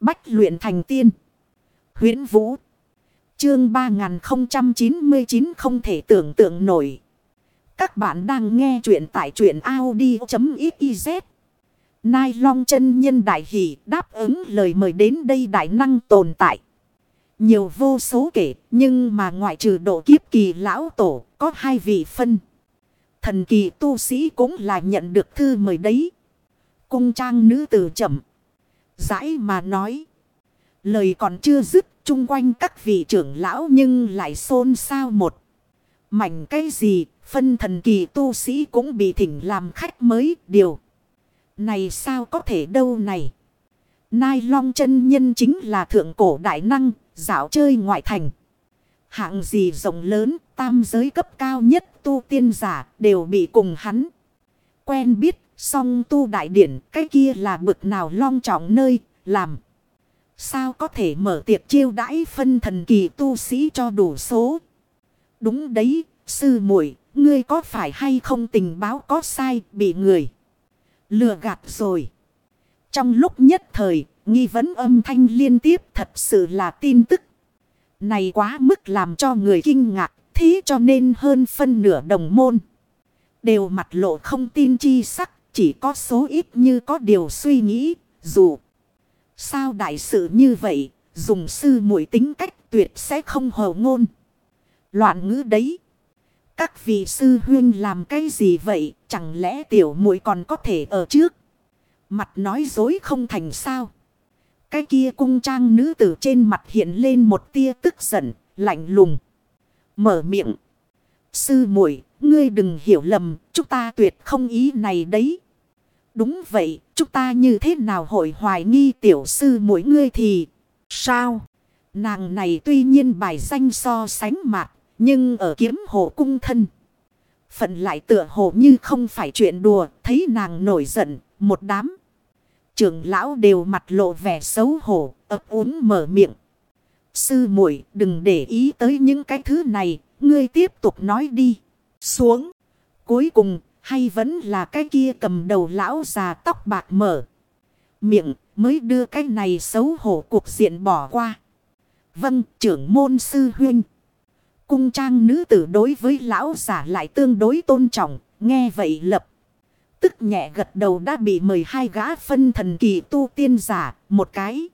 Bách luyện thành tiên. huyễn Vũ. Chương 3099 không thể tưởng tượng nổi. Các bạn đang nghe truyện tại truyện Audi.xyz. Nai long chân nhân đại hỷ đáp ứng lời mời đến đây đại năng tồn tại. Nhiều vô số kể, nhưng mà ngoại trừ độ kiếp kỳ lão tổ, có hai vị phân. Thần kỳ tu sĩ cũng là nhận được thư mời đấy. Cung trang nữ tử chậm rãi mà nói. Lời còn chưa dứt chung quanh các vị trưởng lão nhưng lại xôn xao một. Mảnh cái gì phân thần kỳ tu sĩ cũng bị thỉnh làm khách mới điều. Này sao có thể đâu này. Nai long chân nhân chính là thượng cổ đại năng dạo chơi ngoại thành. Hạng gì rộng lớn, tam giới cấp cao nhất tu tiên giả đều bị cùng hắn. Quen biết, song tu đại điển, cái kia là bực nào long trọng nơi, làm. Sao có thể mở tiệc chiêu đãi phân thần kỳ tu sĩ cho đủ số? Đúng đấy, sư muội ngươi có phải hay không tình báo có sai, bị người lừa gạt rồi. Trong lúc nhất thời, nghi vấn âm thanh liên tiếp thật sự là tin tức. Này quá mức làm cho người kinh ngạc, thế cho nên hơn phân nửa đồng môn. Đều mặt lộ không tin chi sắc, chỉ có số ít như có điều suy nghĩ, dù. Sao đại sự như vậy, dùng sư muội tính cách tuyệt sẽ không hồ ngôn. Loạn ngữ đấy. Các vị sư huyên làm cái gì vậy, chẳng lẽ tiểu muội còn có thể ở trước. Mặt nói dối không thành sao. Cái kia cung trang nữ tử trên mặt hiện lên một tia tức giận, lạnh lùng. Mở miệng. Sư muội ngươi đừng hiểu lầm, chúng ta tuyệt không ý này đấy. Đúng vậy, chúng ta như thế nào hội hoài nghi tiểu sư muội ngươi thì... Sao? Nàng này tuy nhiên bài danh so sánh mạc, nhưng ở kiếm hộ cung thân. Phận lại tựa hồ như không phải chuyện đùa, thấy nàng nổi giận, một đám trưởng lão đều mặt lộ vẻ xấu hổ, ấp úng mở miệng. Sư muội đừng để ý tới những cái thứ này, ngươi tiếp tục nói đi. Xuống. Cuối cùng, hay vẫn là cái kia cầm đầu lão già tóc bạc mở. Miệng mới đưa cái này xấu hổ cuộc diện bỏ qua. Vâng, trưởng môn sư huynh. Cung trang nữ tử đối với lão già lại tương đối tôn trọng, nghe vậy lập tức nhẹ gật đầu đã bị mời hai gã phân thần kỳ tu tiên giả, một cái.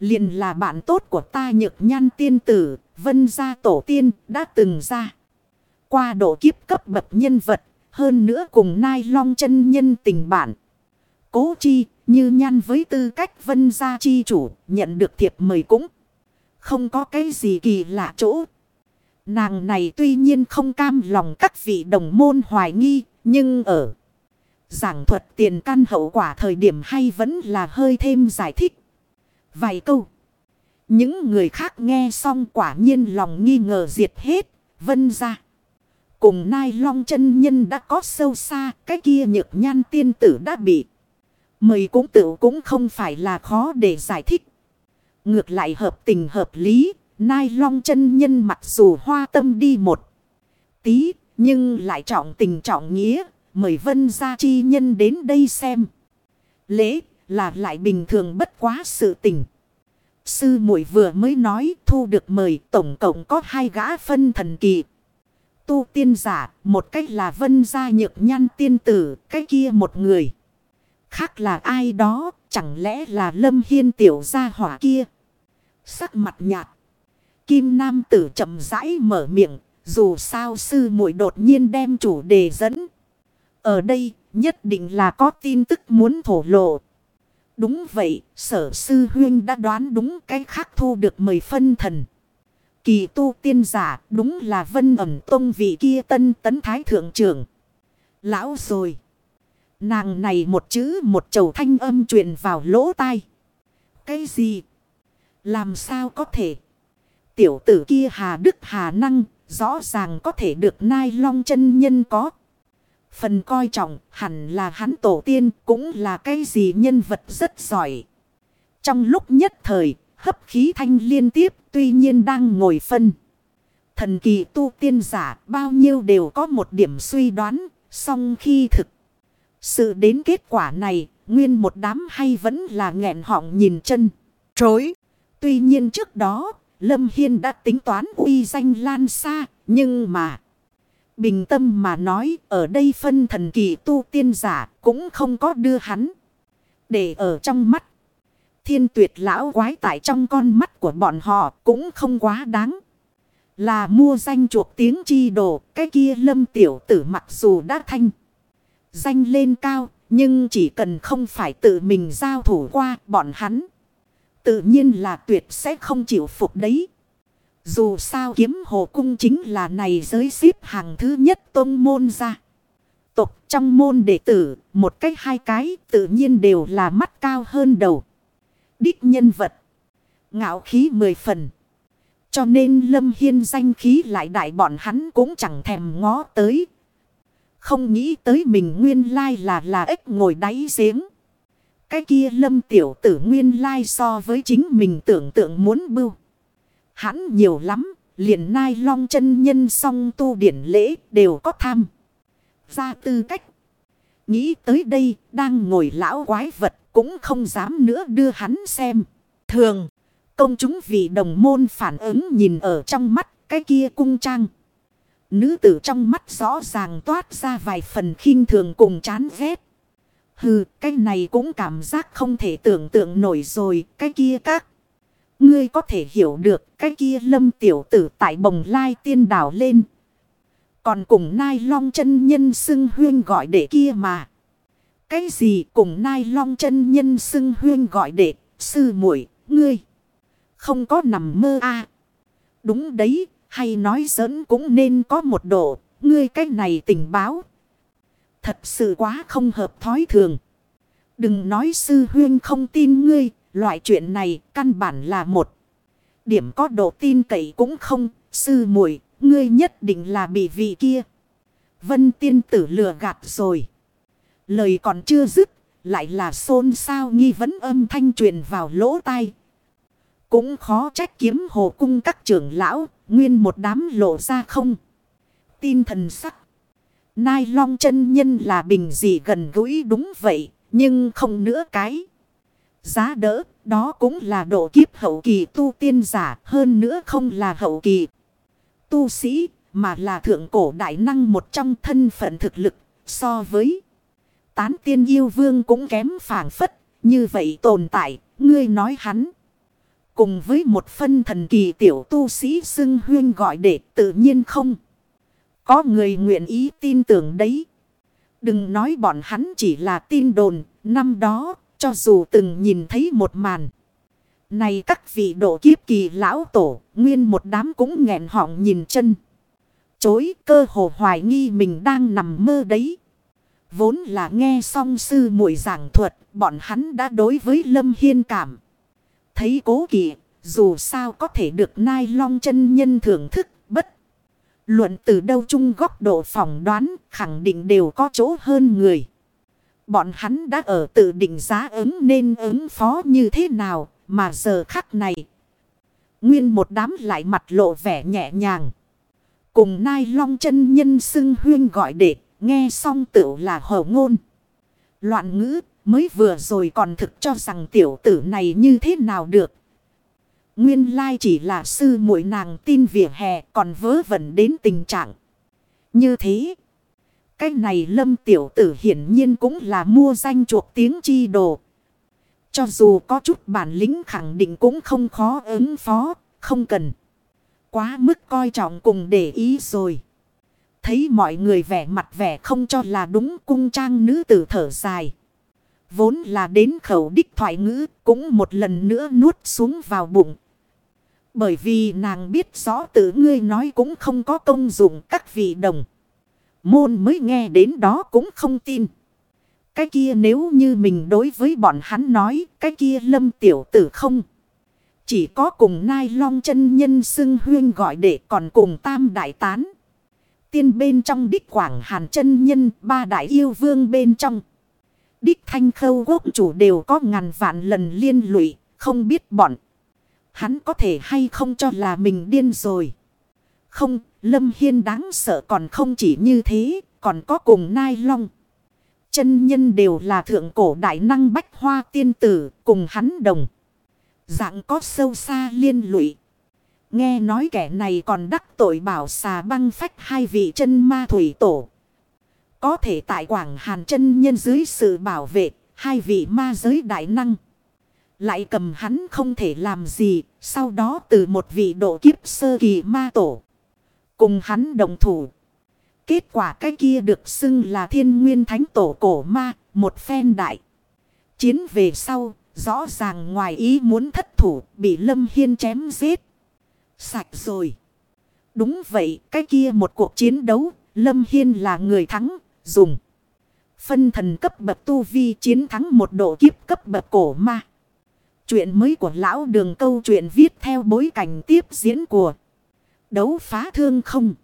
Liền là bạn tốt của ta nhược nhan tiên tử, vân gia tổ tiên đã từng ra. Qua độ kiếp cấp bậc nhân vật, hơn nữa cùng nai long chân nhân tình bản. Cố chi, như nhan với tư cách vân gia chi chủ, nhận được thiệp mời cũng. Không có cái gì kỳ lạ chỗ. Nàng này tuy nhiên không cam lòng các vị đồng môn hoài nghi, nhưng ở Giảng thuật tiền căn hậu quả thời điểm hay vẫn là hơi thêm giải thích. Vài câu. Những người khác nghe xong quả nhiên lòng nghi ngờ diệt hết. Vân ra. Cùng nai long chân nhân đã có sâu xa. Cái kia nhược nhan tiên tử đã bị. Mời cũng tự cũng không phải là khó để giải thích. Ngược lại hợp tình hợp lý. Nai long chân nhân mặc dù hoa tâm đi một tí. Nhưng lại trọng tình trọng nghĩa, mời vân gia chi nhân đến đây xem. Lễ là lại bình thường bất quá sự tình. Sư muội vừa mới nói thu được mời, tổng cộng có hai gã phân thần kỳ. Tu tiên giả, một cách là vân gia nhược nhan tiên tử, cái kia một người. Khác là ai đó, chẳng lẽ là lâm hiên tiểu gia hỏa kia. Sắc mặt nhạt. Kim nam tử chậm rãi mở miệng, dù sao sư muội đột nhiên đem chủ đề dẫn. Ở đây nhất định là có tin tức muốn thổ lộ. Đúng vậy, sở sư huyên đã đoán đúng cái khác thu được mời phân thần. Kỳ tu tiên giả đúng là vân ẩm tông vị kia tân tấn thái thượng trưởng. Lão rồi. Nàng này một chữ một chầu thanh âm truyền vào lỗ tai. Cái gì? Làm sao có thể? Tiểu tử kia hà đức hà năng rõ ràng có thể được nai long chân nhân có. Phần coi trọng hẳn là hắn tổ tiên cũng là cái gì nhân vật rất giỏi. Trong lúc nhất thời, hấp khí thanh liên tiếp tuy nhiên đang ngồi phân. Thần kỳ tu tiên giả bao nhiêu đều có một điểm suy đoán, song khi thực. Sự đến kết quả này, nguyên một đám hay vẫn là nghẹn họng nhìn chân. Trối. Tuy nhiên trước đó, Lâm Hiên đã tính toán uy danh lan xa, nhưng mà... Bình tâm mà nói, ở đây phân thần kỳ tu tiên giả cũng không có đưa hắn. Để ở trong mắt. Thiên tuyệt lão quái tại trong con mắt của bọn họ cũng không quá đáng. Là mua danh chuộc tiếng chi đồ, cái kia lâm tiểu tử mặc dù đã thanh. Danh lên cao, nhưng chỉ cần không phải tự mình giao thủ qua bọn hắn. Tự nhiên là tuyệt sẽ không chịu phục đấy. Dù sao kiếm hồ cung chính là này giới xếp hàng thứ nhất tôn môn ra. Tục trong môn đệ tử, một cái hai cái tự nhiên đều là mắt cao hơn đầu. Đích nhân vật. Ngạo khí mười phần. Cho nên lâm hiên danh khí lại đại bọn hắn cũng chẳng thèm ngó tới. Không nghĩ tới mình nguyên lai là là ếch ngồi đáy giếng. Cái kia lâm tiểu tử nguyên lai so với chính mình tưởng tượng muốn bưu. Hắn nhiều lắm, liền nai long chân nhân song tu điển lễ đều có tham. Ra tư cách. Nghĩ tới đây, đang ngồi lão quái vật cũng không dám nữa đưa hắn xem. Thường, công chúng vì đồng môn phản ứng nhìn ở trong mắt cái kia cung trang. Nữ tử trong mắt rõ ràng toát ra vài phần khinh thường cùng chán ghét. Hừ, cái này cũng cảm giác không thể tưởng tượng nổi rồi, cái kia các. Ngươi có thể hiểu được cái kia lâm tiểu tử tại bồng lai tiên đảo lên. Còn cùng nai long chân nhân xưng huyên gọi để kia mà. Cái gì cùng nai long chân nhân xưng huyên gọi đệ sư muội ngươi. Không có nằm mơ a à. Đúng đấy, hay nói giỡn cũng nên có một độ, ngươi cái này tình báo. Thật sự quá không hợp thói thường. Đừng nói sư huyên không tin ngươi, Loại chuyện này căn bản là một. Điểm có độ tin cậy cũng không. Sư muội ngươi nhất định là bị vị kia. Vân tiên tử lừa gạt rồi. Lời còn chưa dứt. Lại là xôn xao nghi vấn âm thanh truyền vào lỗ tai. Cũng khó trách kiếm hồ cung các trưởng lão. Nguyên một đám lộ ra không. Tin thần sắc. Nai long chân nhân là bình gì gần gũi đúng vậy. Nhưng không nữa cái. Giá đỡ, đó cũng là độ kiếp hậu kỳ tu tiên giả, hơn nữa không là hậu kỳ tu sĩ, mà là thượng cổ đại năng một trong thân phận thực lực, so với tán tiên yêu vương cũng kém phản phất, như vậy tồn tại, ngươi nói hắn. Cùng với một phân thần kỳ tiểu tu sĩ xưng huyên gọi để tự nhiên không. Có người nguyện ý tin tưởng đấy. Đừng nói bọn hắn chỉ là tin đồn, năm đó cho dù từng nhìn thấy một màn. Này các vị độ kiếp kỳ lão tổ, nguyên một đám cũng nghẹn họng nhìn chân. Chối cơ hồ hoài nghi mình đang nằm mơ đấy. Vốn là nghe song sư muội giảng thuật, bọn hắn đã đối với Lâm Hiên cảm. Thấy cố kỵ, dù sao có thể được nai long chân nhân thưởng thức, bất. Luận từ đâu chung góc độ phỏng đoán, khẳng định đều có chỗ hơn người. Bọn hắn đã ở tự định giá ứng nên ứng phó như thế nào mà giờ khắc này. Nguyên một đám lại mặt lộ vẻ nhẹ nhàng. Cùng nai long chân nhân xưng huyên gọi đệ nghe xong tựu là hổ ngôn. Loạn ngữ mới vừa rồi còn thực cho rằng tiểu tử này như thế nào được. Nguyên lai chỉ là sư muội nàng tin vỉa hè còn vớ vẩn đến tình trạng. Như thế. Cái này lâm tiểu tử hiển nhiên cũng là mua danh chuộc tiếng chi đồ. Cho dù có chút bản lĩnh khẳng định cũng không khó ứng phó, không cần. Quá mức coi trọng cùng để ý rồi. Thấy mọi người vẻ mặt vẻ không cho là đúng cung trang nữ tử thở dài. Vốn là đến khẩu đích thoại ngữ cũng một lần nữa nuốt xuống vào bụng. Bởi vì nàng biết rõ tự ngươi nói cũng không có công dụng các vị đồng. Môn mới nghe đến đó cũng không tin. Cái kia nếu như mình đối với bọn hắn nói, cái kia lâm tiểu tử không. Chỉ có cùng nai long chân nhân xưng huyên gọi để còn cùng tam đại tán. Tiên bên trong đích quảng hàn chân nhân, ba đại yêu vương bên trong. Đích thanh khâu quốc chủ đều có ngàn vạn lần liên lụy, không biết bọn. Hắn có thể hay không cho là mình điên rồi. Không, Lâm Hiên đáng sợ còn không chỉ như thế, còn có cùng nai long. Chân nhân đều là thượng cổ đại năng bách hoa tiên tử cùng hắn đồng. Dạng có sâu xa liên lụy. Nghe nói kẻ này còn đắc tội bảo xà băng phách hai vị chân ma thủy tổ. Có thể tại Quảng Hàn chân nhân dưới sự bảo vệ, hai vị ma giới đại năng. Lại cầm hắn không thể làm gì. Sau đó từ một vị độ kiếp sơ kỳ ma tổ. Cùng hắn đồng thủ. Kết quả cái kia được xưng là thiên nguyên thánh tổ cổ ma. Một phen đại. Chiến về sau. Rõ ràng ngoài ý muốn thất thủ. Bị Lâm Hiên chém giết. Sạch rồi. Đúng vậy. Cái kia một cuộc chiến đấu. Lâm Hiên là người thắng. Dùng. Phân thần cấp bậc tu vi chiến thắng một độ kiếp cấp bậc cổ ma. Chuyện mới của lão đường câu chuyện viết theo bối cảnh tiếp diễn của đấu phá thương không.